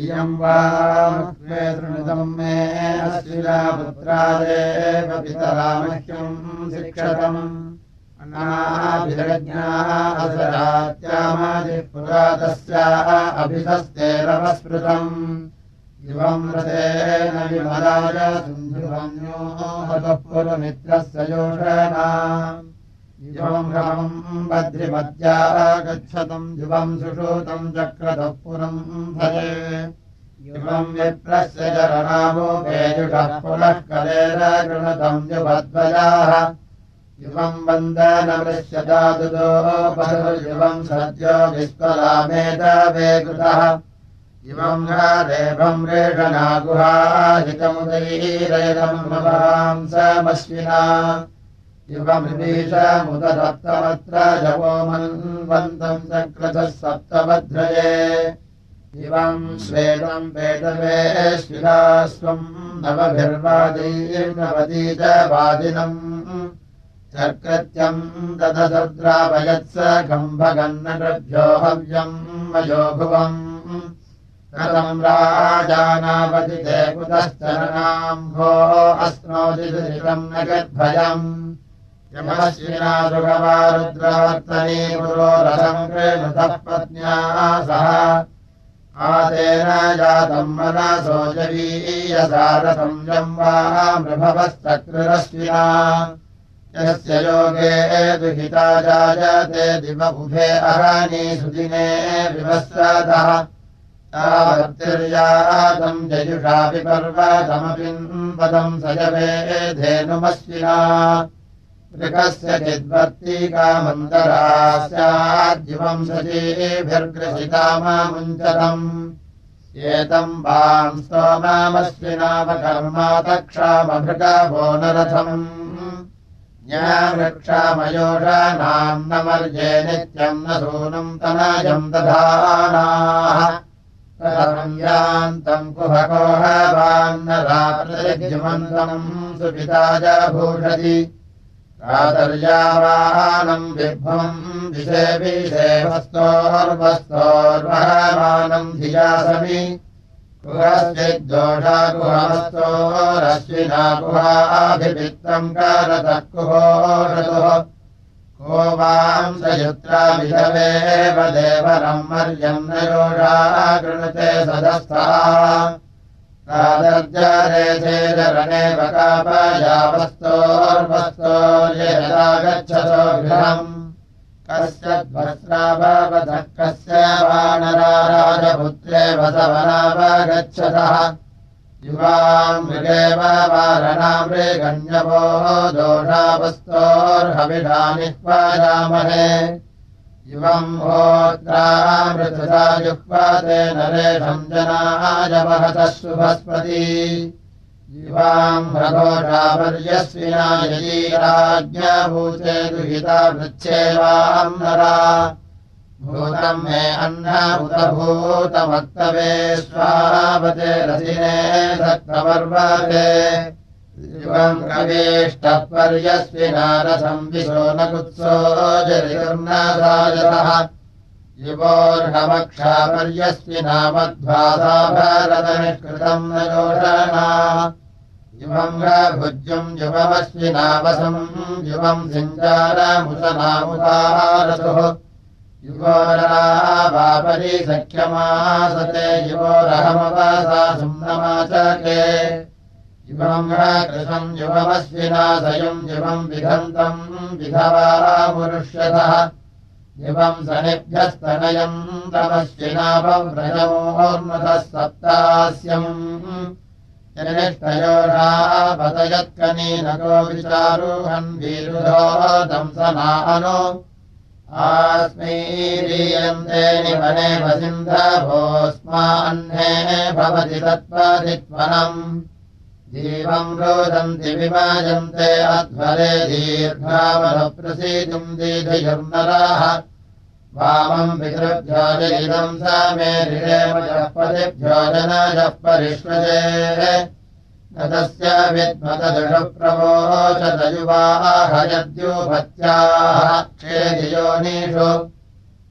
इयम् वा तृणितम् मे अश्विरापुत्रादेव पितरामह्यम् शिक्षतम्। तस्याः अभिधस्तेरवस्मृतम् इवम् रथेन विमलाय सिन्धुवन्यो पुरमित्रस्य योषणा इवम् बद्रिमद्या गच्छतम् युवम् सुषूतम् चक्रतः पुरम् भजे। इवम् विप्रस्य चरणामोपेजुषः पुनः कलेन गृणतम् युवद्वयाः युवम् युवम् सद्यो विस्वलामेतवे कृतः इमम् देवम् रेषणागुहाहितमुदैरयदम्भवांसमश्विना इवमृदीशमुदसप्तमत्र जवोमन्वन्तम् चक्रतः सप्तमध्रये इवम् श्वेतम् पेटवेश्विना स्वम् नवभिर्वादीर्नवती च वादिनम् चक्रत्यम् ददद्रावयत्स कम्भगन्नभ्यो हव्यम् मयोभुवम् कथम् राजानापतिते कुतश्चरणाम् भो अस्नोदितम् न गद्भयम् यमश्विना सुखवारुद्रवर्तनी पुरोरथम् कृतः पत्न्या सह। आदेन जातम् मनसोजवीयसारसंयम् वा मृभवश्चक्ररश्विना। यस्य योगे दुहिता जायते दिव उभे अहानि सुदिने र्यातम् जयुषापि पर्वतमपिम्पदम् सजवे धेनुमश्विना मृगस्य चिद्वर्तीकामन्तरा स्याद्युवम् सजीभिर्ग्रसितामामुञ्चतम् एतम् वाम् स्तोमामश्विनामकर्मा तक्षामभृगभो नरथम्। ज्ञावृक्षामयोषानाम् न मर्ये नित्यम् न सूनम् तनयम् दधानाः। यान्तम् कुहकोहवान्नराप्रतिमन्तम् सुपिताय भूषति कातर्यावानम् विभ्वम् विषे विषेवस्तोर्वस्तोर्वहमानम् धियासमि। कुहश्चिद्दोषा कुहस्तोरश्विना कुहाभिमित्रम् कारतः कुहोषतुः को वांसयुत्रामिषवेव देवरम् मर्यम् न योषा कृणते सदस्था कादर्जरेधेरनेव कापयावस्तोर्वस्तोर्यदा गच्छतो गृहम् कस्य ध्वस्रावधः कस्य वानराराजपुत्रे वसवनावगच्छतः युवाम् मृगेव वारणामृगण्यवो दोषावस्तोर्हविषानि युवम् होत्रामृतसा जुह्वाते नरेशम् जनाय महतः शुभस्पति युवाम् रघोषापर्यस्विना यदी राज्ञभूते दुहिता वृच्छेवाम् नरा। भूतम् मे अह्न उदभूतमक्तवे स्वावते रसिने सत्तवर्वते पर्यस्विनारसम् विशो न कुत्सो मध्वासा भारतनिष्कृतम् न योषणा। युवम् भुज्यम् युवमस्विनावसम् युवम् सिञ्चारमुसनामुदारसुः युवोरावापरि सख्यमासते युवोरहमवासा सुम्नमाचके युवम् कृशम् युवमस्विनाशयम् युवम् विधन्तम् विधवामुरुष्यतः युवम् सनिभ्यस्तनयम् तमश्विनापव्रजमोर्मतः सप्तास्यम्। जनिष्ठयोरापतयत्कनीनको विचारुहन् वीरुधो दंसनानो आस्मैरीयन्ते निवने वसिन्धभोऽस्मान्ने भवति तत्त्वादित्वनम् जीवम् रोदन्ति विभाजन्ते अध्वरे दीर्घामलप्रसीतुम् दीर्घयुर्नराः। वामम् पितृभ्यो जयिदम् सा मे ऋरेमजः पदिभ्यो जनाजः परिष्वजे न तस्य विद्मतदृढप्रवोचदयुवाहयद्योभत्याः क्षेदियोनीषु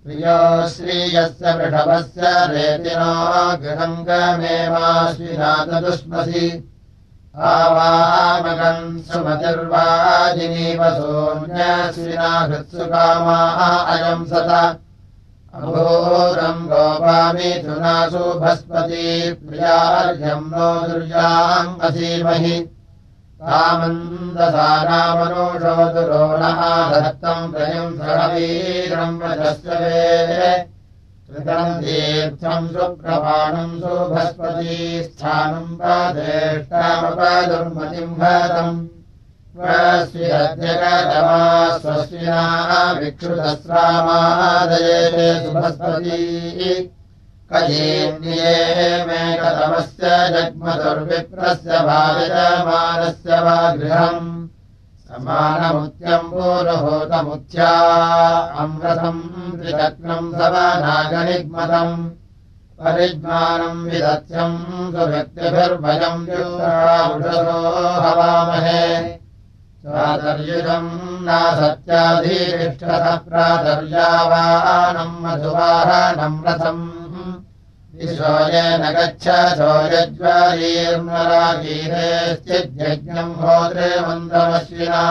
प्रियो श्रीयस्य वृषभस्य रेतिनो गृहङ्गमेवाश्विनादुष्मसि आवामगन् सुमतिर्वाजिनीवसोऽन्यश्विना हृत्सुकामाः अयम् सत। अभोरम् गोपामिथुनासु भस्पती प्रियार्घ्यम् नो दुर्याम् असीमहि। रामन्दसारामनुषो दुरोणः दत्तम् त्रयम् सहवीरम् वचस्य वे कृतम् तीर्थम् सुप्रमाणम् सुभस्पती स्थानम् पदेष्टामपदुर्मतिम् भरतम्। स्वस्यद्यगतमा स्वस्विना विक्षुतस्रामादये सुभस्पती। कयेन्द्रिये मे कतमस्य जग्मदुर्विप्रस्य भाजमानस्य वा गृहम् पूर्वभूतमुत्या अमृतम् त्रिचक्रम् सवनागनिग्मतम् परिज्ञानम् विदत्यम् सुभक्तिभिर्भयम् युषो हवामहे प्रातर्युजम् नासत्याधीतिष्ठतः प्रातर्यावानम् मधुवाहनम् रथम् विशोयेन गच्छो यज्वरीर्मरागीरेश्चिज्यज्ञम् होद्रे मन्दमश्विना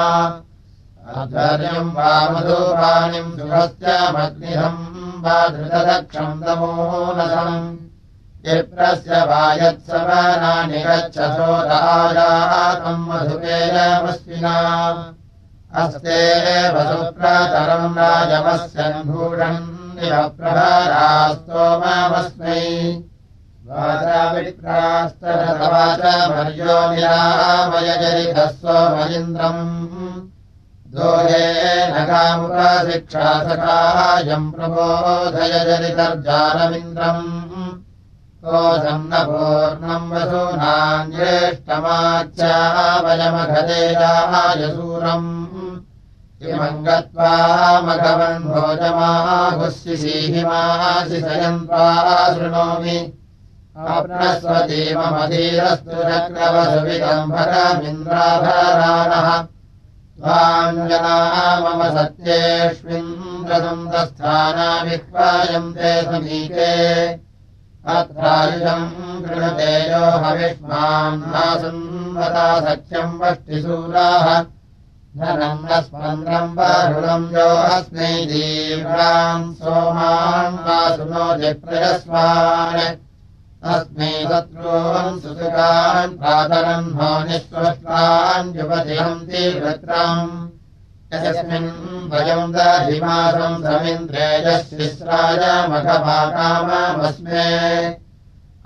आचार्यम् वा मधुपाणिम् सुभस्य मग्निहम् वा धृतदक्षम् तमोनसम् विप्रस्य वायत्सवनानि गच्छसो राजातम् मधुपेयमस्विना अस्ते वसुप्रातरम् राजमस्य भूषन् इव प्रहरास्तोमस्मै वाचाविप्रास्तरवाच मर्यो निरामयजरितः सोमयिन्द्रम् दोहे नगामुपशिक्षा सखायम् प्रबोधय जरितर्जानमिन्द्रम् कोशम् न पूर्णम् वसूनान्येष्टमाच्यावयमघदेयायसूरम् गत्वा मघवन् भोजमाहुस्यसीहिमासि सयन्त्वा शृणोमि अप्रस्वतीममधीरस्तु चक्रवसुविदम्भरमिन्द्राभराणः त्वाञ्जना मम सत्येष्विन्द्रसन्दस्थानाविह्वायम् ते समीके। अत्रायुषम् कृणतेजो हविष्मान्नासन्वता सख्यम् वष्टिशूलाः धनम् न बाहुलम् यो अस्मै सोमान् वासुनो जिप्रयस्वान् अस्मै शत्रून् भो निःश्वष्टान् युवतिहन्ति वृत्रम् यस्मिन् वयम् दधिमासम् समिन्द्रेजशिस्राय मघभाकामस्मे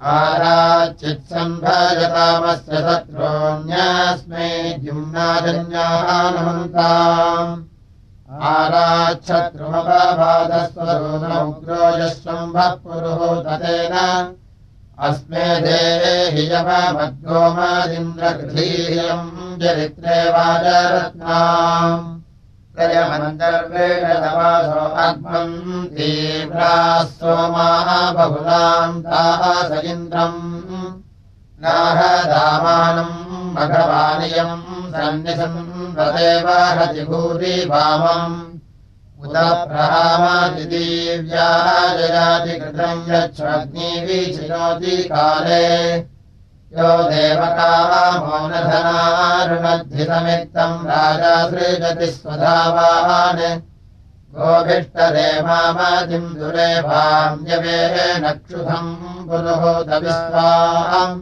आराचित्सम्भजतामस्य शत्रोऽन्यस्मै द्युम्नाजन्यानमन्ताम् आराच्छत्रुमपबाधस्वरूनमुग्रोजस्वम्भः पुरुहूततेन। अस्मे देहि यमद्गोमादिन्द्रगृधीयम् चरित्रे वाजरत्नाम् तीव्राः सोमाः बहुलान्ताः स इन्द्रम् नाहदामानम् भगवानियम् सन्निसम् वदेव हति भूरि वामम् उत प्रहामादिदीव्या जयाति कृतम् यच्छग्निविचिनोति काले यो देवकामौनधनारुणद्धितमित्तम् राजा सृजति स्वधावान् गोभिष्टदेवामादिम् दुरेभाम् यवे नक्षुधम् पुरुहूतविश्वाम्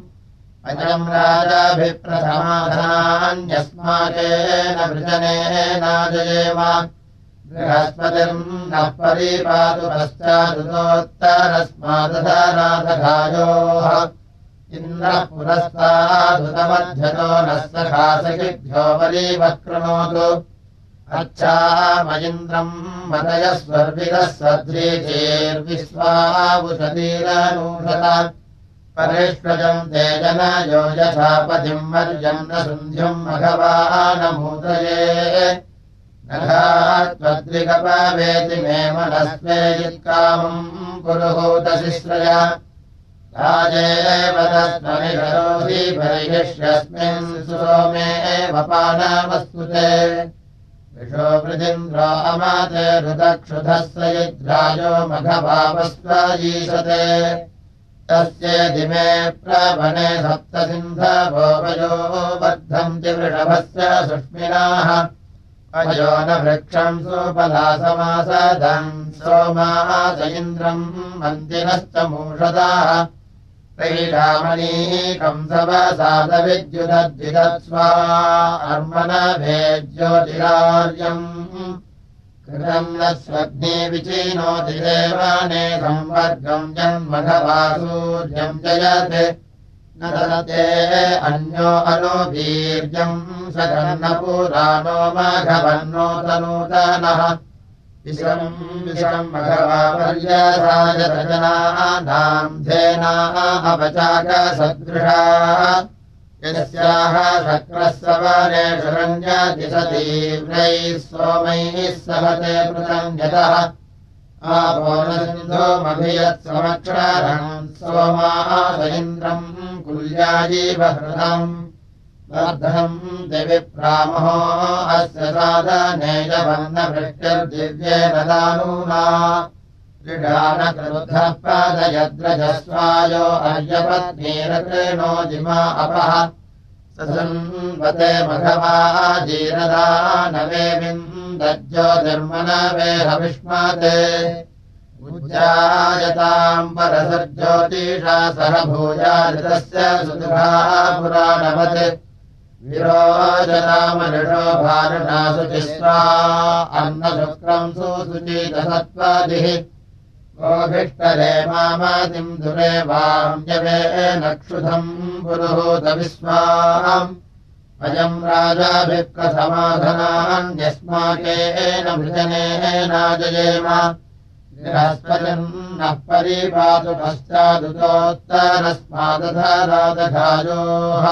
अजम् राजाभिप्रथमाधनान्यस्माकेन वृजनेनाजयेम। बृहस्पतिर्नः परिपातु पश्चादुतोत्तरस्मादधनाथघायोः इन्द्रः पुरस्तादुतमध्यतो नः सखासखिभ्यो वरीवक्रणोतु। अच्छामयिन्द्रम् मदयः स्वर्विदः सद्रीचेर्विश्वावुषतीरनूषत परिष्वजम् ते मर्यम् न सुन्ध्यम् मघवानमूदये नघात्वद्रिगपवेति मे मनस्वे यत्कामम् पुरुहूतशिश्रय सुरोमे वपानामस्तुते ऋषो अमाते ऋतक्षुधः स यद्राजो मघवापस्वायीशते तस्य दिमे प्रवने सप्तसिन्धवोपयो बद्धन्ति वृषभस्य सुष्मिनाः। अयो न वृक्षम् सोपलासमासदम् सोमास इन्द्रम् मन्दिरश्च मूषदाः तैरामणीकंसवसादविद्युदद्विदत्स्वा अर्मणभेज्योतिरार्यम् कृतम् न स्वग्ने विचीनोति देवाने संवर्गम् जन्मघवासूर्यम् जयत्। न ददते अन्यो अनो वीर्यम् सगन्नपुराणो मघवन्नोतनूतनः विश्रम् विश्रम् भगवापर्यसायतजनानाम् धेनावचाकसदृशा यस्याः शक्रः सवनेषु रञ्जति स तीव्रैः सोमैः सहते कृतम् यतः। आपोनसिन्धोमभियत्समक्षरम् सोमास इन्द्रम् कुल्याजीवहृतम् दिविप्रामहो अस्य साधनेजवर्णभृष्टिर्दिव्येन दानूना क्रीडानकृद्धः पादयद्रजस्वायो अर्यपत्नीरकृणो जिमा अपः। सन्वते मघवा जीरदानवेविन्दज्योतिर्मनवेहविष्मते उज्जायताम् परसज्योतिषा सह भूयादितस्य सुदुघा पुराणवत् विरोचनामनुषो भारणासुचिस्वा अन्नशुक्रम् सुचीतसत्त्वादिः गोभिष्टरे मामादिम् दुरे वाम्यवे नक्षुधम् पुरुहूतविस्वाम् अयम् राजाभिः कथमाधनान्यस्माकेन भृजनेनाजयेम बृहस्पतिम् परिपातु पश्चादुतोत्तरस्मादधरादघायोः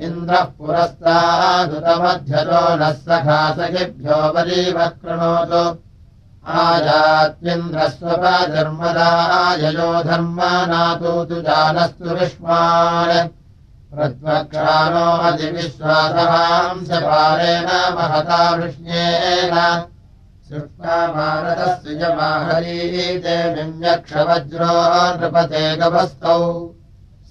इन्द्रः पुरस्तादुतमध्यतो नः सखासखिभ्यो परीवक्रणोतु आजात्यन्द्रस्वपधर्मदाययो धर्मनातु तु जानस्तु विष्मान्। प्रत्वक्षानो अधिविश्वासहांसपारेण महता वृष्ण्येन सुष्मानतस्य यमाहरीते विन्यक्षवज्रो नृपते गभस्तौ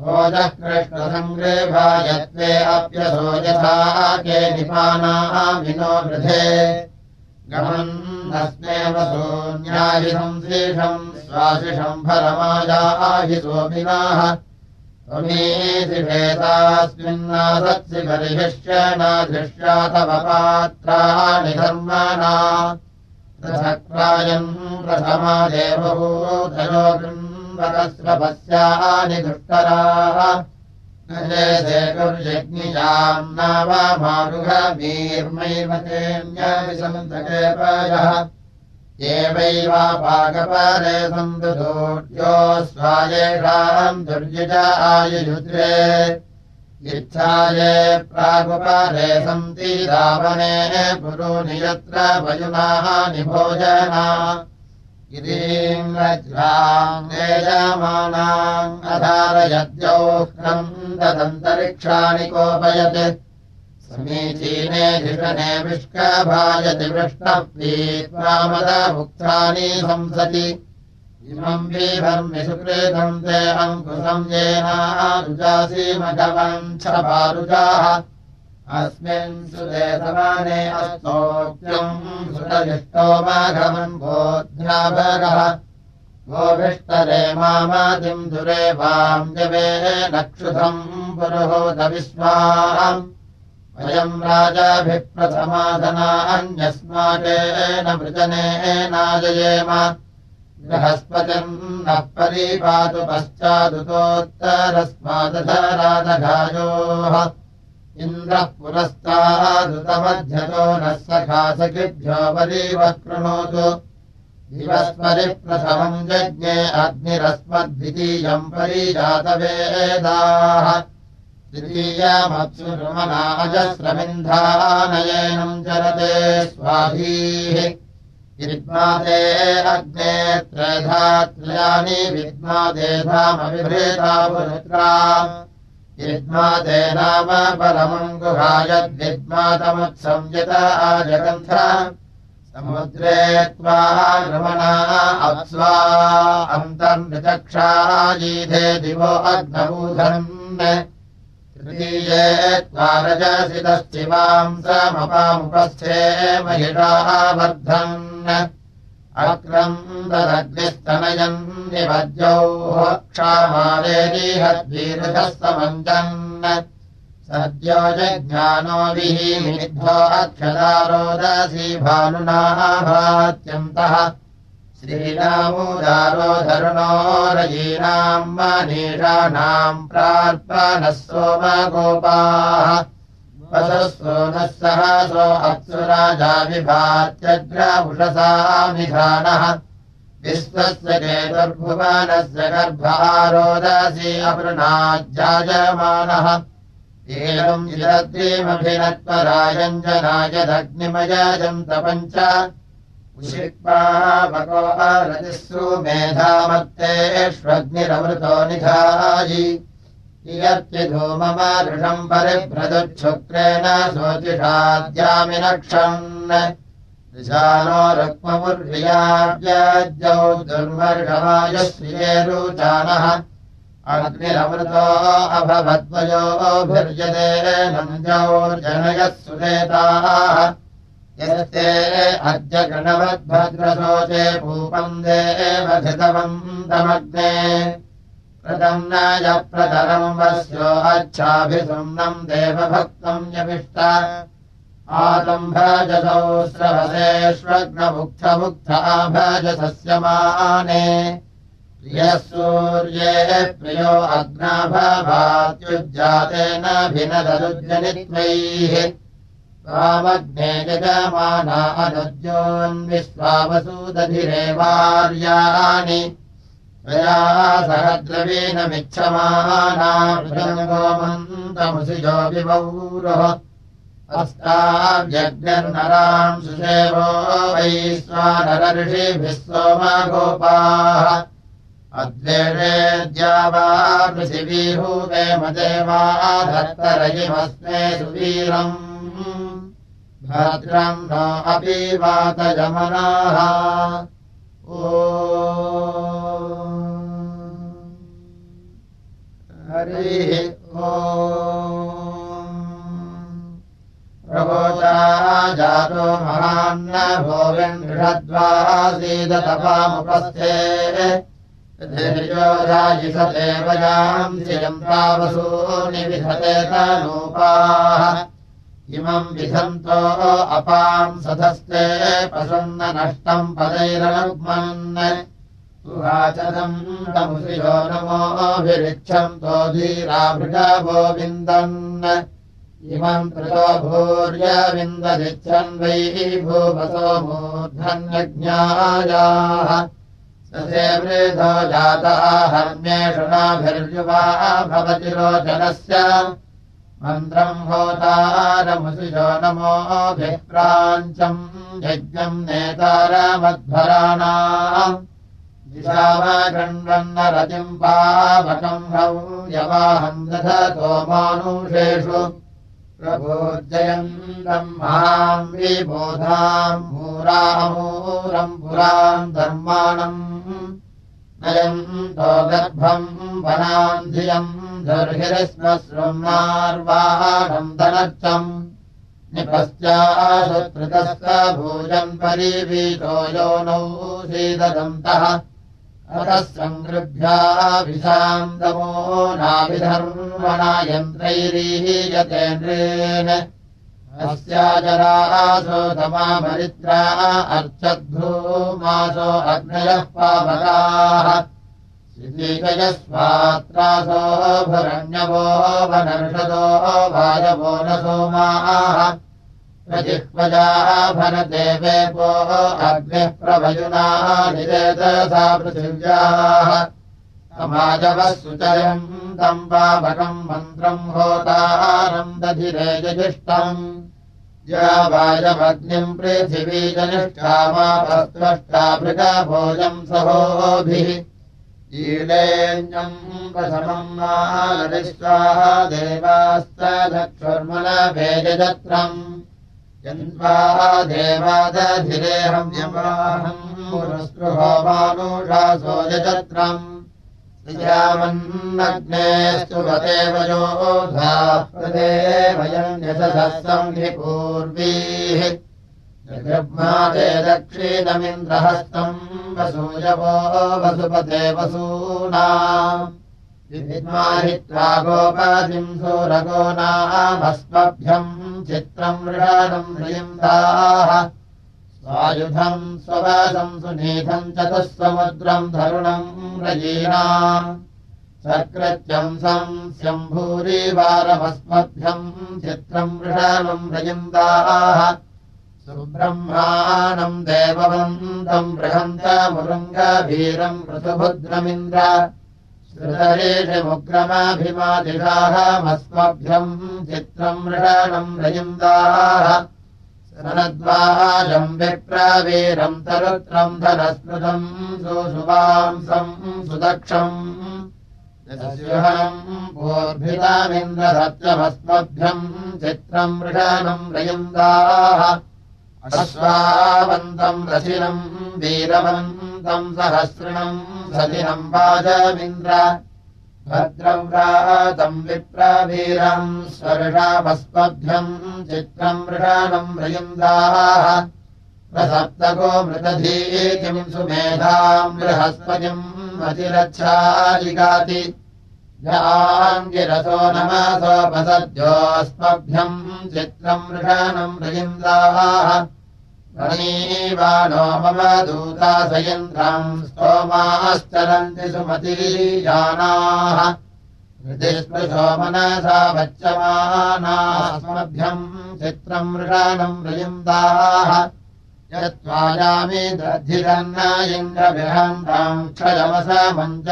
ओजः कृष्णसङ्ग्रेभायत्वे अप्यसो यथा के निपानाः विनो वृधे। गमन्नस्मेव सोऽन्याहिषम् शेषम् स्वाशिषम् फलमायाहि सोमिनाः त्वमेधिषेतास्मिन्नासत्सि बर्हिष्य न दृश्या तव पात्राणि धर्मणा पृथक्रायम् प्रथमा देवभूतयो वरस्वपस्यानि दुष्कराः कुर्यज्ञियाम् नावमारुघवीर्मैवतेऽन्यविसन्तकेपयः एवैवापाकपरे सन्तु दोर्यो स्वायेषाम् दुर्युज आयुयुद्रे इच्छाये प्रागुपरे सन्ति रावणे पुरूनि यत्र वयुनाः निभोजना अधारयद्यौह्नम् तदन्तरिक्षाणि कोपयत्। समीचीने धिषणे विष्कभायति वृष्णप्रीत्वामदमुक्तानि संसति। इमम् येनारुजासीमघवम् छपारुजाः अस्मिन् सुते समाने अस्तोक्त्यम् सुतजिष्टो माघवन् बोध्याभगः गोभिष्टरे मामादिम् दुरे वाम् जवे नक्षुधम् पुरुहूतविस्वाम् वयम् राजाभिः प्रथमाधनान्यस्माकेन वृजनेनाजयेम बृहस्पतिम् नः परीपातु पश्चादुतोत्तरस्मादधरादघायोः इन्द्रः पुरस्तादुतमध्यतो नः सखासखिभ्यो वरीवः कृणोतु। दिवस्परिप्रथमम् यज्ञे अग्निरस्मद्वितीयम् परिजातवेदाः। तृतीयमप्सुरुमनाजस्रमिन्धानयेनम् चरते स्वाधीः। विद्मादे अग्ने त्रयधात्रयानि विद्मादेधामविभृता पुरुत्रा विद्मादे नाम परमम् गुहायद्विद्मातमुत्संयत आजगन्थ। समुद्रे त्वा रमणा अप्स्वा अन्तर्निचक्षायीधे दिवो अग्नबूधन् तृतीये त्वारजसितश्चिवांसमपामुपस्थे महिषाः वर्धन् अक्रन्ददग्निस्तनयन् निमद्यौः क्षामालेरीहद्वीरुधः समञ्जन् सद्यो जज्ञानो अक्षदारोदसी भानुनाभात्यन्तः श्रीरामुदारोधरुणो रयीनाम् मनीषाणाम् प्रार्पणः सोमगोपाः वसुः सहसो अप्सुराजा विभात्यग्रभुषसामिधानः विश्वस्य केतुर्भुवनस्य गर्भारोदसी अपृणाज्जायमानः एवम् जिरद्रीमभिनत्वरायञ्जनाय दग्निमयजन्त पञ्च उषिक्पावको रतिस्रु मेधामत्तेष्वग्निरमृतो निधायि यत्यधूममादृशम् परिभ्रदुच्छुक्रेण शोचिषाद्यामिनक्षन्। दिशानो रुक्ममुर्वियाव्याज्यौ दुर्वर्षमायश्रियेरुचानः अग्निरमृतो अभवद्वयोभिर्यते नन्द्यौर्जनयः सुरेताः। यस्ते अद्य गणवद्भद्रशोचे प्रदम् प्रतरम् वस्यो अच्छाभिसुम्नम् देवभक्तम् यमिष्ट। आतम्भजसौ स्रवसेष्वग्नमुग्धमुग्ध आभजसस्य माने। प्रियः सूर्ये प्रियो अग्नाभवात्युज्जातेन भिनदरुज्जनित्वैः त्वामग्ने यजमाना अनुज्योन्विश्वावसूदधिरेवार्याणि त्वया सह द्रवीणमिच्छमानामन्तमुसिजो विवौरोः अस्ताव्यग्निर्नराम् सुसेवो वैश्वानरऋषिभिः सोमगोपाः। अद्वेषेद्यावा पृथिवीहूवेम देवाधत्तरयिमस्मे सुवीरम्। भद्रम् नो अपि वातयमनाः। ओ हरिः प्रवोचा जातो महान्न धैर्योधायि स देवयाम् श्रियम् तावसूनिविधते तनूपाः। इमम् विधन्तो अपाम् सधस्ते पशुन्न नष्टम् पदैरनुग्मन् सुवाचनम् तमुषियो नमोऽभिरिच्छन्तो धीराभृगवो विन्दन् इमम् कृतो भूर्यविन्ददिच्छन् वै भूवसो मूर्धन्यज्ञायाः। ससे वृधो जातः हर्म्येषु नाभिर्युवा भवति रोचनस्य। मन्त्रम् होतारमुषिजो नमोऽभिप्राञ्चम् यज्ञम् नेतारमध्वराणाम् दिशामगण्वन्नरतिम् पावकम् हौ यवाहम् दधतो मानुषेषु। प्रभोज्जयन्तम् महाम् विबोधाम् मूरामूरम् पुराम् धर्माणम्। नयन्तो गर्भम् वनाम् धियम् निपश्चाशुत्रितस्य भूजम् परीवीतो योनौ सीददन्तः अतः सङ्गृभ्याभिषाम् दमो नाभिधर्मणा यन्त्रैरीयतेन्द्रेण अस्याजरासो तमामरित्रा अर्चद्भूमासो अग्नयः पावकाः। यस्वात्रासो भरण्यवो वनर्षदो वायवो न सोमाः प्रजिह्वजा भरदेवेपो अग्निः प्रभयुनानिरेतसा पृथिव्याः। समाजवः सुचयम् तम् पावकम् मन्त्रम् होतारम् दधिरेजयिष्टम् वायमग्निम् पृथिवी जनिष्ठामापस्पष्टाभृगभोजम् सहोभिः। ीलेऽन्यम् प्रथमम् मालरिष्वाः देवास्तक्षुर्मलभेजत्रम् जन्वा देवादधिरेहम् यमाहम् पुरस्पृहो मानुषासो यजत्रम्। श्रियामन्नग्नेस्तु वदेव योधा प्रदेवयम् यशसम् हि पूर्वीः जग्मादे दक्षिणमिन्द्रहस्तम् वसूयवो वसुपते वसूना विद्माहित्वा गोपादिम् सूरगो नामस्मभ्यम् चित्रम् मृगानम् ह्रियन्दाः स्वायुधम् स्ववासम् सुनीधम् चतुःसमुद्रम् धरुणम् रजीना सकृत्यम् संस्यम् भूरिवारमस्मभ्यम् चित्रम् मृषानम् रयन्दाः सुब्रह्माणम् देववन्तम् बृहन्तमुरुङ्गभीरम् ऋतुभुद्रमिन्द्र श्रुतरेषमुग्रमाभिमादिषाहमस्मभ्यम् चित्रम् मृषाणम् रयिन्दाः सनद्वाजम् विप्रवीरम् तरुत्रम् धनस्मृतम् सुशुवांसम् सुदक्षम् पूर्भितामिन्द्रसत्यमस्मभ्यम् चित्रम् मृषाणम् रयिन्दाः अश्वावन्तम् रथिनम् वीरवन्तम् सहस्रिणम् सदिनम् वाजमिन्द्र। भद्रव्रातम् विप्रवीरम् स्वर्षापस्मभ्यम् चित्रम् मृषाणम् रयुन्दाः प्रसप्तको मृतधीतिम् सुमेधाम् बृहस्पतिम् अतिरच्छालिगाति गिरसो नमसोपसद्योऽस्मभ्यम् चित्रम् मृषाणम् रयिन्दाः णीवानो मम दूता सयन्द्रम् स्तोमाश्चरन्ति सुमतीजानाः हृदिस्पृशो मनसा वच्यमानास्मभ्यम् चित्रम् मृषाणम् रयिन्दाः यत्त्वायामि दधिरन्न इन्द्रविहन्ताम् क्षयमसमञ्जनानाम्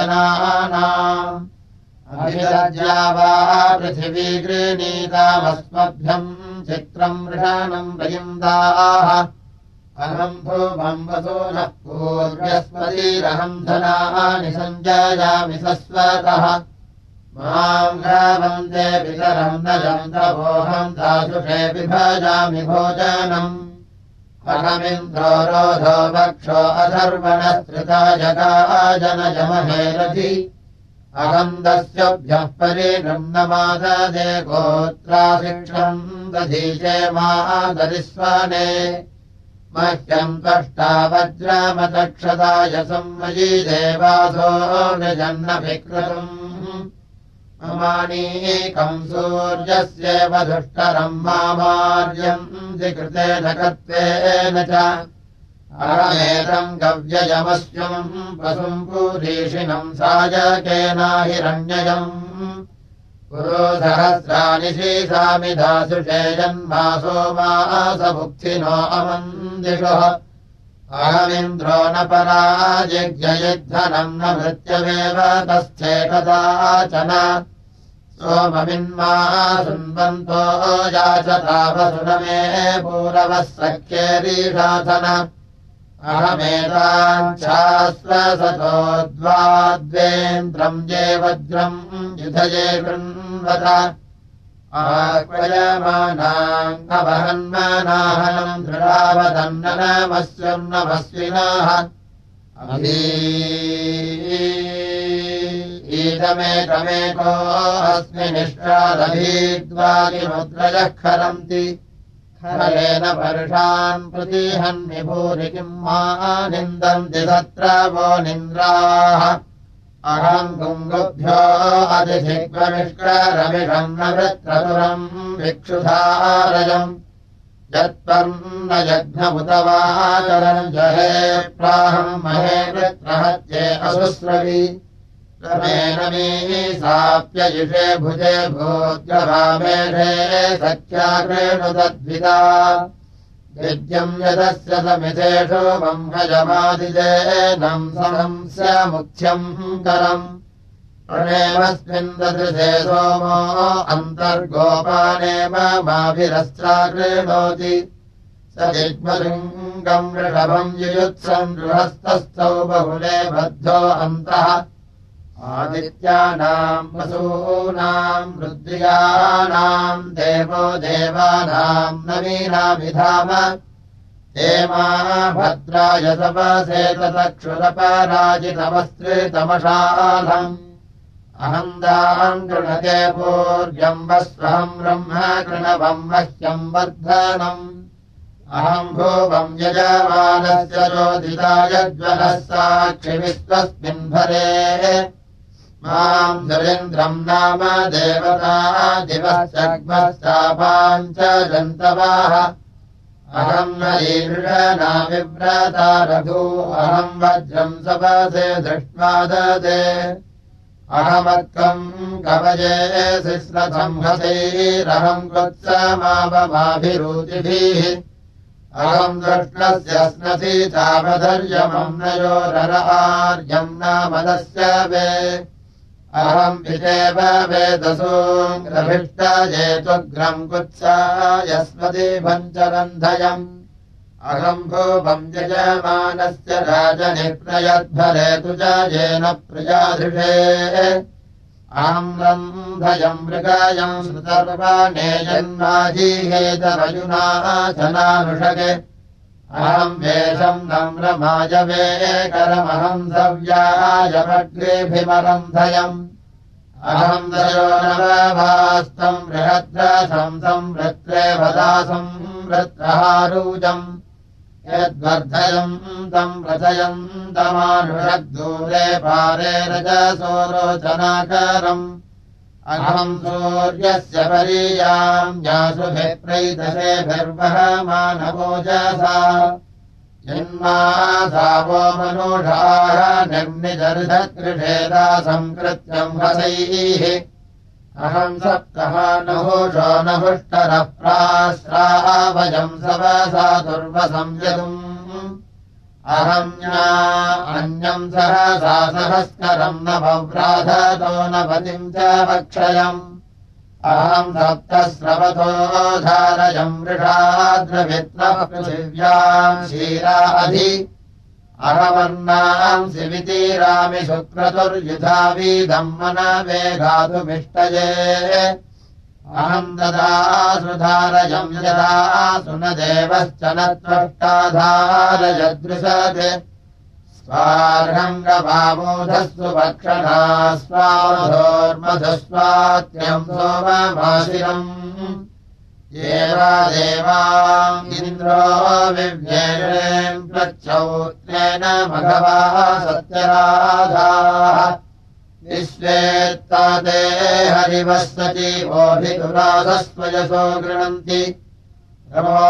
अभिरज्या वा पृथिवी गृह्णीतामस्मभ्यम् चित्रम् मृषाणम् रयिन्दाः अहम् भूमम् वसो नः पूर्व्यस्पतिरहम् धनानि सञ्जायामि सस्वतः। माम् वन्दे पितरम् न जन्तवोऽहम् दासुषे विभजामि भोजनम्। अहमिन्द्रो रोधो वक्षो अधर्वणस्त्रिता जगाजनजमहेरथि अगन्धस्यभ्यः परिगृह्णमाददे गोत्राशिक्षम् दधीचे मादरिस्वने मह्यम् त्वष्टा वज्रमतक्षदाय संवयी देवासो निजन्नभिकृतम् ममानीकम् सूर्यस्येव दुष्टरम् मामार्यम् कृते जगत्वेन च। अहमेतम् गव्ययमस्यम् वसुम् पूरीषिणम् सायकेना हिरण्ययम् पुरो सहस्राणि शीसामि दासुषे जन्मासो मासभुक्थिनो अमन्दिषः। अहमिन्द्रो न पराजिज्ञयद्धनम् न मृत्यवेव तस्थे कदाचन सोममिन्मा शृण्वन्तो याचतावसुन मे पूरवः सख्येरीशासन अहमेताञ्छाश्वसतोद्वाद्वेन्द्रम् ये वज्रम् युधये कृण्वत आह्वयमानाम् अवहन्मनाहनम् दृढावदन्नमस्यम् नमस्विनाः ईदमेकमेको अस्मिनिष्टादभीद्वादिमुद्रयः खरन्ति। खलेन वर्षान् किम् मा निन्दन्ति तत्र वो निन्द्राः अहम् गुङ्गुभ्यो अधिधिग्रमिष्करमिषम् न वृत्रतुरम् विक्षुधारयम् यत्त्वम् न यज्ञमुत वाचरम् जहे प्राहम् महे वृत्रहत्ये असुस्रवि। साप्ययिषे भुजे भूद्यभामेषे सख्याकृणुतद्विदा बह्मजमादिजेनम् समंस्य मुख्यम् करम्। प्रणेमस्मिन् ददृशे सोमो अन्तर्गोपानेम माभिरस्त्राकृणोति। स जिग्मलिङ्गम् ऋषभम् युयुत्सम् गृहस्थस्थौ बहुले बद्धो अन्तः आदित्यानाम् वसूनाम् रुद्रियाणाम् देवो देवानाम् नवीनाभिधाम। हेमा भद्राय तपसेतदक्षुरपराजितमस्त्रितमशालम् अहन्दाम् गृणते पूर्यम् वस्वहम् ब्रह्म कृणवम् मह्यम् वर्धनम्। अहम् भूवम् यजमानस्य ज्योतिताय ज्वलः साक्षिविश्वस्मिन् भरे माम् सुरेन्द्रम् नाम देवता दिवश्चग्मश्चापाम् च जन्तवाः। अहम् नरीर्षनाविव्रता रघु अहम् वज्रम् सपसे दृष्ट्वा ददे। अहमत्कम् कवये शिश्रथम् हसैरहम् कृत्समापमाभिरुचिभिः अहम् दृष्टस्य स्नसि चापधर्यमम् नयोरर्यम् नामदस्य वे अहम् विदेव वेदसूङ्ग्रभिष्टजेतुग्रम् कुत्सा यस्मति भञ्चरन्धयम्। अहम् भूपम् यजमानस्य राजनिप्रयध्वरे तु येन प्रजाधृषे अहम् रन्धयम् मृगायम् सुतर्वाणेयन्माजीहेतरयुना जनानुषगे अहम् वेषम् नम्रमाजवे करमहम् सव्यायमग्रेभिमरन्धयम् अहम् दयो नवभास्तम् बृहद्रशंसम् वृत्रे वदासम् वृत्रहारूजम्। यद्वर्धयम् तम् रचयम् तमानुषद्दूरे पारे रजसोरोचनाकरम् अहम् सूर्यस्य परीयाम् यासुभिप्रैतसेभिर्वहमानवोजसा जन्मासावो मनुषाः निर्निजर्धकृषेदा संकृत्यम् हसैः अहम् सप्तः नहुषो नहुष्टरः प्रास्रावयम् सवसा दुर्वसंयतुम् अहम्या अन्यम् सहसा सहस्करम् न भव्राधतो न पतिम् च वक्षयम्। अहम् सप्तस्रवतो धारयम् पृथिव्याम् क्षीराधि अहमन्नाम् शिवितीरामि शुक्रतुर्युधावीदम् मन वेघातुमिष्टये अहम् ददा सुधारयम् यदा सुनदेवश्च न त्वष्टाधारयदृशत्। स्वार्हङ्गभामोधस्सु भक्षणा स्वाधोर्मधुस्वात्यम् सोमभासिरम्। देवा इन्द्रो विव्येण प्रच्छौत्रेण मघवाः सत्यराधाः विश्वेत्ताते हरिवस्तजीवोऽभिदुरासस्वयसो गृह्णन्ति रमो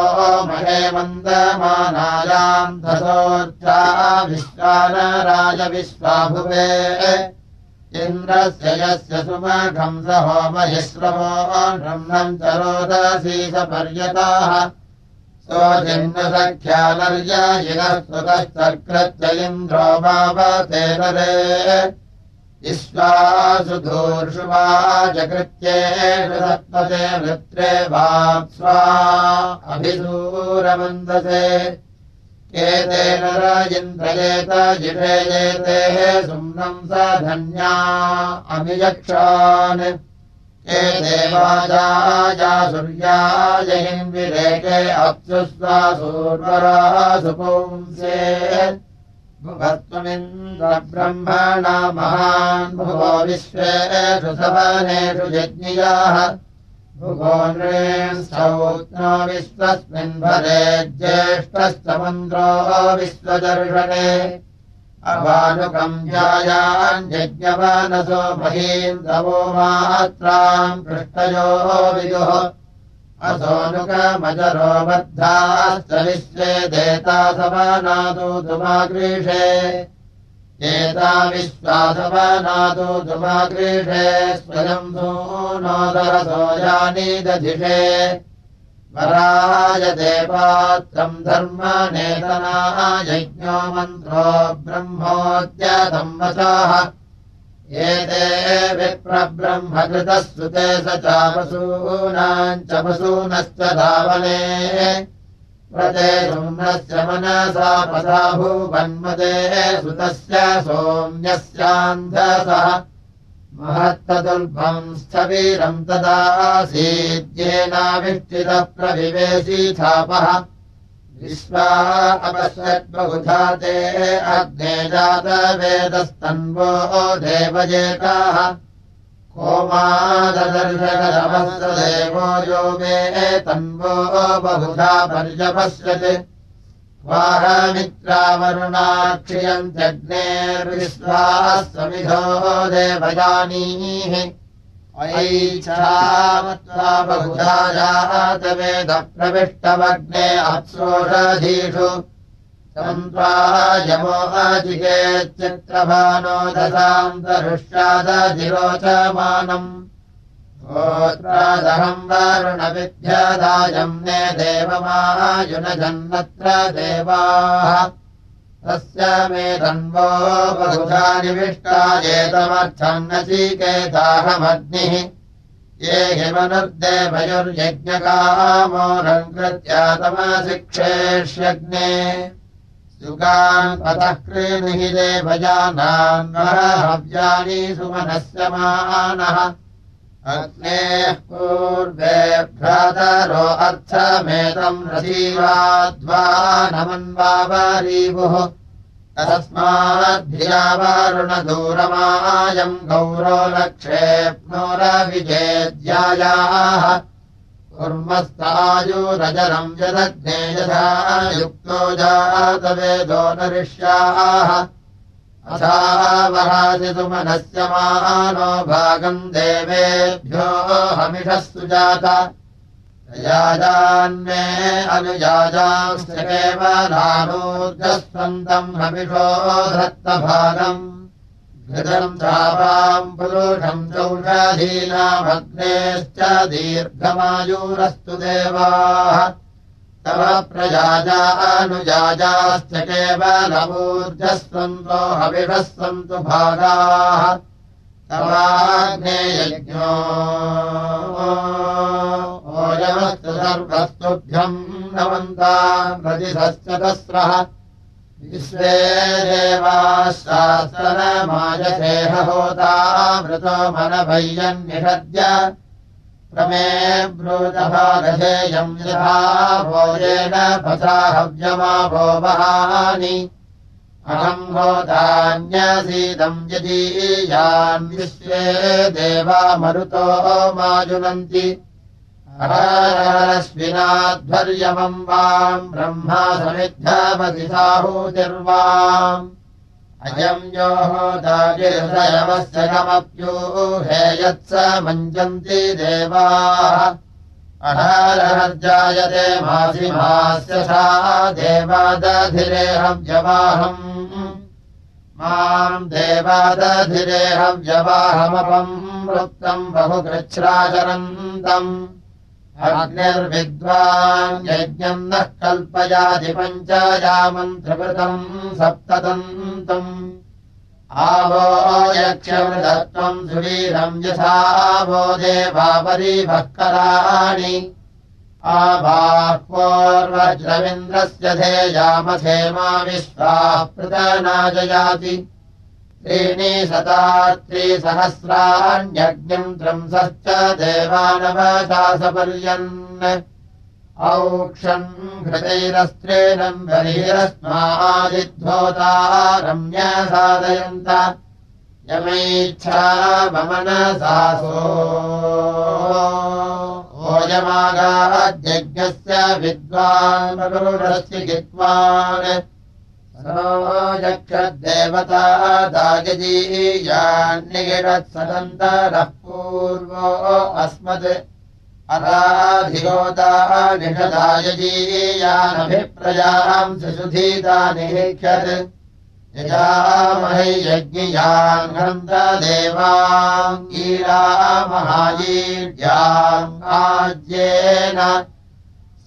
महे मन्दमानायाम् दशोर्चा विश्वानराज विश्वाभुवे इन्द्रस्य यस्य सुमघम् स होमयश्रवो ब्रह्मम् चरोदशीसपर्यताः सोऽजिन्नसख्यानर्ययिनः सुतश्चक्रत्य इन्द्रो भावतेन रे विश्वासु वा जकृत्येषु सत्पते वृत्रे वाप्स्वा अभिसूरमन्दसे एतेन राजिन्द्रयेत जिषेजेतेः सुम्नम् स धन्या अभियक्षान् देवाजाया सूर्यायहिन्विरेके अप्सुस्वा सूर्वरासु पुंसे भुवत्वमिन्द्रब्रह्मणा महान् भुवो विश्वेषु सवनेषु यज्ञियाः। भुवो नृष्टौत्नो विश्वस्मिन् भरे ज्येष्ठस्तमन्द्रो विश्वदर्शने। अवानुकम् यज्ञवानसो महीन्द्रवो मात्राम् पृष्टयो विदुः असोऽनुकमजरो समानादु तुमाग्रीषे एता विश्वासवनादो दुमाग्रीषे स्वयम् नोदरसो यानि दधिषे वराय पात्रम् धर्म यज्ञो मन्त्रो वचाः एते विप्रब्रह्मकृतः सुते स चापसूनाम् च वसूनश्च धावने प्रते सुम्नस्य मनसा पदा भूवन्मदे सुतस्य सोम्यस्यान्धसः महत्तदुल्भम् स्थवीरम् तदासीद्येनाविष्टितः प्रविवेशीथापः विश्वा अपश्यद्बहुधा ते अग्ने जातवेदस्तन्वो देवजेताः। कोमाददर्शकरमस्तदेवो यो मे तन्वो बहुधा पर्यपश्यत् वाहमित्रावरुणाक्षियन्त्यग्नेर्विश्वाः समिधो देवयानीः ऐच्छामत्वा बहुधा जातवेदप्रविष्टमग्ने अप्सोषधीषु त्वा यमोहाजिगेच्चित्रभानो दशान्तरुष्यादधिरोचमानम् गोत्रादहम् वारुणविद्यादायम् ने देवमायुनजन्मत्र देवाः तस्य मे धन्वो बहुधा निविष्टा चेतमर्थन्नचीकेताहमग्निः ये हिमनुर्देवयोर्यज्ञकामोरङ्कृत्यातमशिक्षेष्यग्ने युगान् पतः क्रीणिहि देवजानान् हव्यानि सुमनस्य मानः अग्नेः पूर्वे भ्रातरो अर्थमेतम् रसीवाद्वा नमन्वारीवुः तस्माद्धियावारुणदूरमायम् गौरो लक्षेप्नोरविजेद्यायाः कुर्मस्तायुरजरम् यदग्ने यथा युक्तो जातवेदो नरिष्याः अथावहासि सुमनस्य मानो भागम् देवेभ्यो हमिषः सुजात याजान्मे अनुयाजांश्च केवलानूर्जस्वन्तम् हमिषो धत्तभागम्। घृतम् चापाम् पुरुषम् चौषधीनामग्नेश्च दीर्घमायूरस्तु देवाः तव प्रजाजानुजाजाश्च केवलमूर्जस्वन्तो हविषः सन्तु भागाः ओयमस्तु सर्वस्तुभ्यम् तस्रः विश्वे देवाः शास्त्रमायसेह होतामृतो मनभय्यन्निषद्य प्रमे ब्रूतभागधेयम् यथा भोजेन पथा हव्यमाभो वहानि। अहम् होतान्यसीदम् यदीयान् विश्वे देवा मरुतो माजुनन्ति। अरस्विनाध्वर्यमम् वाम् ब्रह्मा समिद्धमति साहूतिर्वाम् अयम् यो होतागिर्दयवस्य कमप्यूहे यत्स मञ्जन्ति देवाः अहारहर्जायते मासि मास्य सा देवादधिरेहव्यवाहम् माम् देवादधिरेहव्यवाहमपम् वृत्तम् बहुकृच्छ्राचरन्तम् अग्निर्विद्वान् यज्ञम् नः कल्पयादि पञ्चयामन्त्रकृतम् सप्तदन्तम्। आवो यक्षमृतत्वम् सुवीरम् यथा वो देवापरीभक्कराणि आबाह्वोर्वज्रविन्द्रस्य धेयामथेमा विश्वाः पृतनाजयाति त्रीणि शता त्रिसहस्राण्यग्निम् त्रंसश्च देवानवशासपर्यन्। औक्षम् घृतैरस्त्रेणम् बलीरस्मादिद्धोता रम्य साधयन्त। यमैच्छा ममनसासो ओयमागाद्यज्ञस्य विद्वान् गित्वान् यक्षद्देवता दागजीयान्निगिरत्सदन्तरः पूर्वो अस्मत् अराधिरोता निषदायजीयानभिप्रजाम् सुधीता निहिक्षत् यजामहे यज्ञयाङ्गन्धदेवाङ्गीरामहायीर्याङ्गाज्येन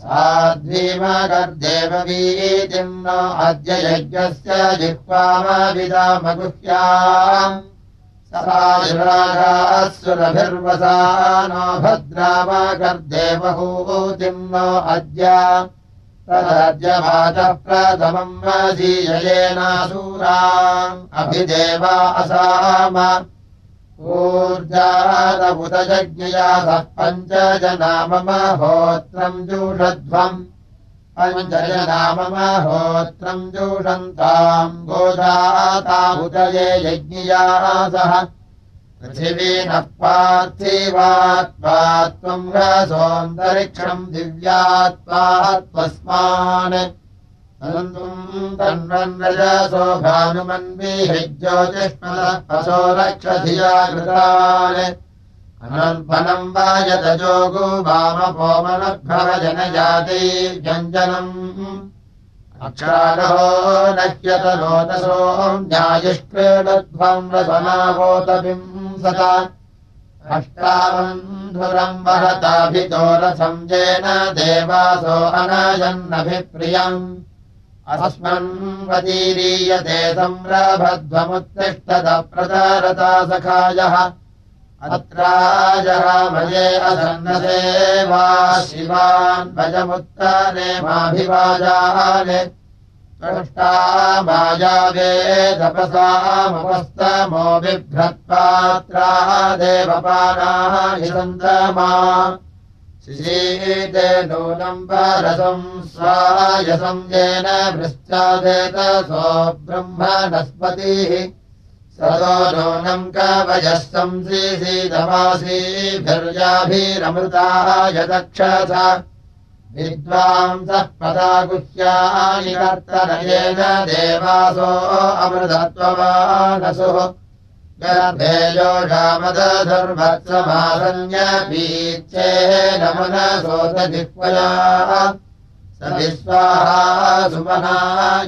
साध्वीमगर्देववीतिम् न अद्य यज्ञस्य जिह्वामविदामगुह्या सुरभिर्वसा नो भद्रामगर्देवहूतिम् नो अद्य। तदद्यवाचः प्रथमम् वधीययेनासूरा अभिदेवा असाम ऊर्जादबुधजज्ञया सः पञ्च जना मम होत्रम् जूषध्वम्। पञ्चजना मम होत्रम् जूषन्ताम् गोदातामुदये यज्ञया सह पृथिवीनः पार्थिवात्मा त्वम् रसोऽन्तरिक्षम् दिव्यात्मात्मस्मान्। अनन्तम् तन्वन् रजसो भानुमन्विः ज्योतिष्मदः पशो रक्षधिया कृतान्। अनल्पनम् वा यतजोगो वामपोमनभ्रवजनजाति व्यञ्जनम्। अक्षारो नह्यतनोदसोऽम् न्यायिष्क्रीडध्वम् रसनावोतपिम् सता अष्टावन्धुरम् वहताभितो रथम् येन देवासो अनायन्नभिप्रियम् अस्मन्वतीरीयते संरभध्वमुत्तिष्ठत प्रचारता सखायः। अत्राजरामये असन्नसेवा शिवान् भजमुत्तरे माभिवाजाने। ष्टा मायावे तपसामपस्तमो बिभ्रत्पात्रा देवपानाः निसन्दमा शिशीते नूनम् येन भृश्चादेतसो ब्रह्मणस्पतिः सदो नूनम् कवयः संसीसीदमासीभिर्याभिरमृताय दक्षस विद्वांसः पदागुह्यानि कर्तनयेन देवासो अमृतत्वमानसुः गर्भेजोषामदधर्मत्समासन्यपीच्छेन मनसोदजिह्वया स विश्वाहा सुमना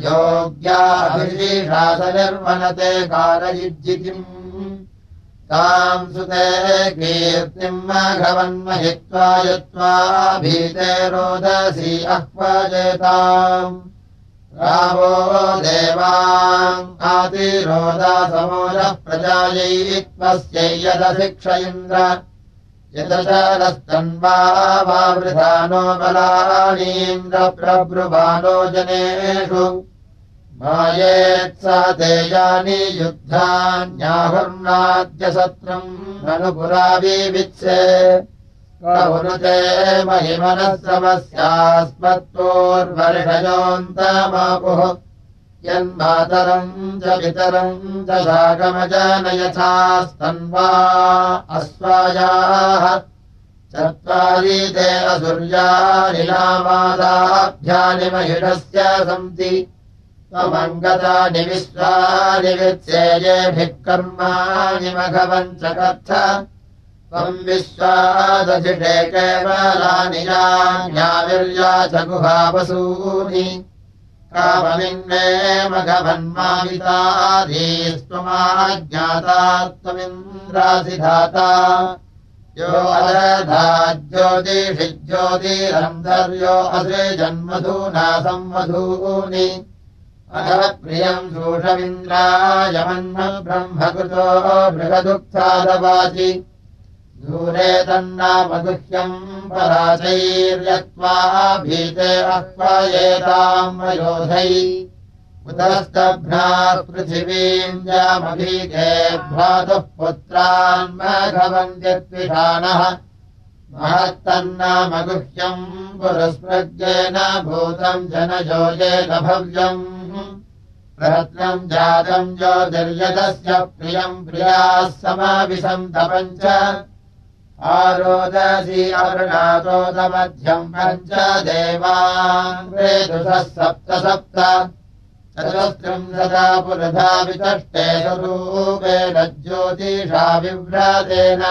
योग्याभिषीषासनिर्वनते कारयुज्जितिम्। ताम् सुते कीर्तिम् मघवन्महित्वा यत्त्वा भीते रोदसी अह्वजेताम् रावो देवाम् आतिरोदासमोदः प्रजायैत्वस्यै यदशिक्ष इन्द्र। यदशरस्तन्वावृधानो बलानीन्द्रप्रब्रुवानो जनेषु। मायेत्सा तेजानि युद्धान्याहुर्नाद्यशत्रुम् ननुपुराविवित्से कहुनुते महिमनः समस्यास्मत्तोर्वर्षयोऽन्तमापुः यन्मातरम् च पितरम् च शाकमजनयथास्तन्वा अस्वायाः। चत्वारि ते असुर्यानिलामादाभ्यानि महिषस्य सन्ति। त्वमङ्गतानि विश्वानि वित्सेयेभिः कर्माणि मघवम् च कथ त्वम् विश्वादधिषे केवलानि यान्याविर्या च गुहावसूनि काममिन्मे मघवन्माविताधीस्त्वमाज्ञाता त्वमिन्द्रासि धाता यो अदधा ज्योतिषि ज्योतिरन्धर्यो असृजन्मधूना संवधूनि अधप्रियम् शूषमिन्द्रायमन्म ब्रह्मकृतो बृहदुःखादवाचि दूरे तन्नामगुह्यम् पराचैर्यत्वा भीते अह्वयेताम् वयोधै। उतस्तभ्राः पृथिवीम् जामभीते भ्रातुः पुत्रान् मघवन्त्यत्विषाणः महत्तन्नामगुह्यम् पुरस्पृज्येन भूतम् जनयोजेन भव्यम् रत्नम् जातम् ज्योतिर्यतस्य प्रियम् प्रियाः समाविसन्तपञ्च आरोदसी अरुणातोदमध्यम् पञ्च देवाङ्ग्रेदुषः सप्त सप्त। चतुस्त्रम् सदा पुरधा वितष्टे स्वरूपेण ज्योतिषा विव्रातेन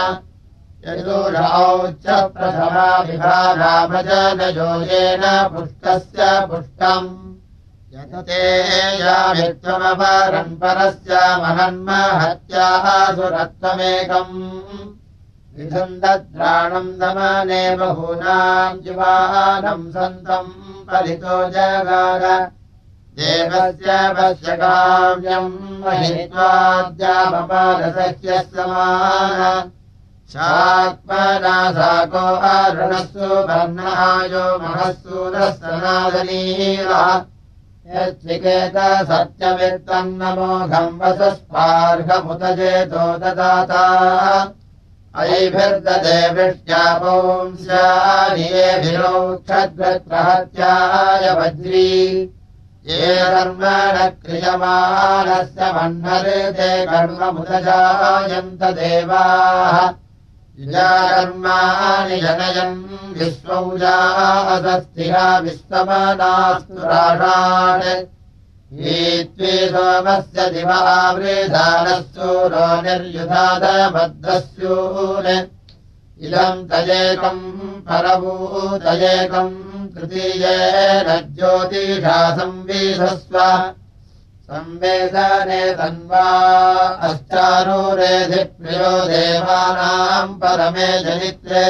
यदूरौच्च प्रथमा विभागामजनयोजेन पुष्टस्य पुष्टम्। यतते यामित्वमपरम् परस्य महन्महत्याः सुरत्वमेकम् विधन्दद्राणम् दमने बहूनाम् युवानम् सन्तम् परितो जगार देवस्य पश्य काव्यम् महित्वाद्यापपादसह्यः समान शात्मना साको अरुणस्सु वर्णहायो महस्सु नः सनादनीलः यच्चिकेत सत्यमित्तन्नमोघम् वसस्पार्हमुतजेतो ददाता अयिभिर्ददे वृष्ट्यापोंस्यानियेभिरोक्षद्वत्रहत्याय वज्री। ये कर्मण क्रियमाणस्य मह्नरे कर्ममुदजायन्त देवाः। युजाकर्माणि जनयन् विश्वौजासस्तिहा विश्वमनास्तु राषान्। हीत्वे सोमस्य दिवावृधानः सूरो निर्युधादभद्रस्यून् इदम् तयेकम् परभूतयेकम् तृतीयेन ज्योतिषा संवेधस्व संवेदने तन्वा प्रियो देवानाम् परमे जनित्रे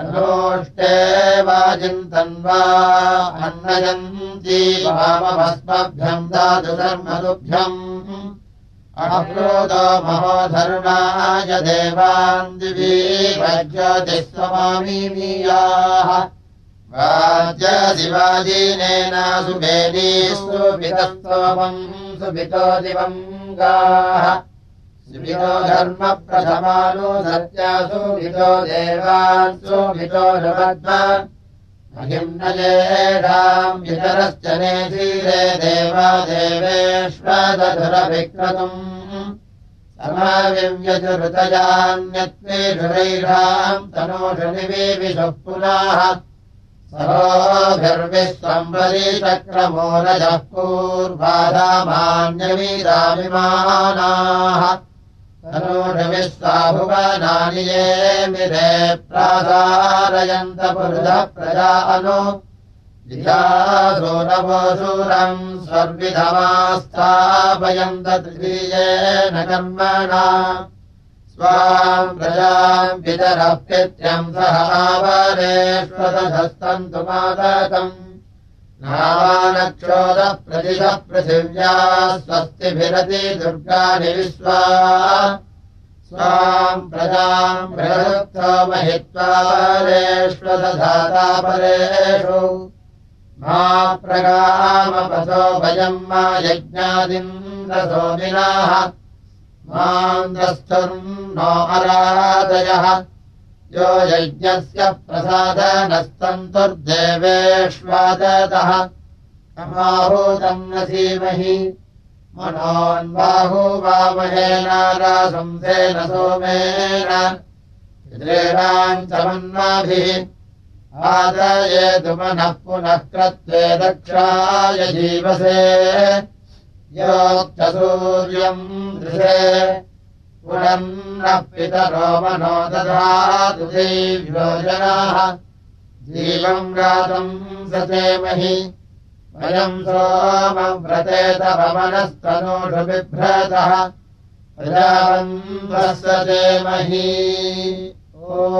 तन्नोष्टे वाजिन्तन्वा अन्नयन्ती वामभस्मभ्यम् दातु धर्मदुभ्यम् अक्रोदो महोधर्माय देवान् दिवी वज्रतिस्वमामीयाः वाज्यशिवाजीनेन सुमेनी सुपितस्तोमम् सुपितो दिवम् गाः सुमितो धर्मप्रथमानो सत्यासु मितो देवान् सुमितो नवद्म महिम्नयेषाम् वितरश्च नेधीरे देवा देवेष्वदधुरविक्रतुम्। समाविव्यजुरुतयान्यत्वेषुरैषाम् तनोषनिवेविषुः पुनः। सरोभिर्विश्वम्बरीचक्रमोरजः पूर्वाधामान्यवीराभिमानाः तनोषविश्वाभुवनानि ये मिरे प्रासारयन्त पुरुधः प्रजानो विजासोरवोषूरम् स्वर्विधमास्थापयन्त तृतीयेन कर्मणा। स्वाम् प्रजाम् पितरः पित्यम् सह आवरेष्वदधस्तन्तु मादकम् नावानक्षोदः प्रतिशः पृथिव्या स्वस्तिभिरति दुर्गाणि विश्वा स्वाम् प्रजाम् बृहत्तो महित्वारेष्वदधाता परेषु मा प्रगामपसो भयम् मा यज्ञादिन्द्रसोमिनाः मान्दस्थम् नो अरादयः यो यज्ञस्य प्रसादनस्तन्तुर्देवेष्वादतः समाहूतम् न सीमहि। मनोन्बाहु वामहेनाराशंसेन सोमेन। पितॄणाम् च मन्माभिः। आदयेतु मनः पुनः कृत्वे दक्षाय जीवसे। योक्तसूर्यम् दृशे पुनः पितरो मनो ददातु देव्योजनाः जीवम् गातुम् सचेमहि। वयम् सोमव्रते तव मनस्तनोषु बिभ्रतः। प्रजावन्तः सचेमहि। ओ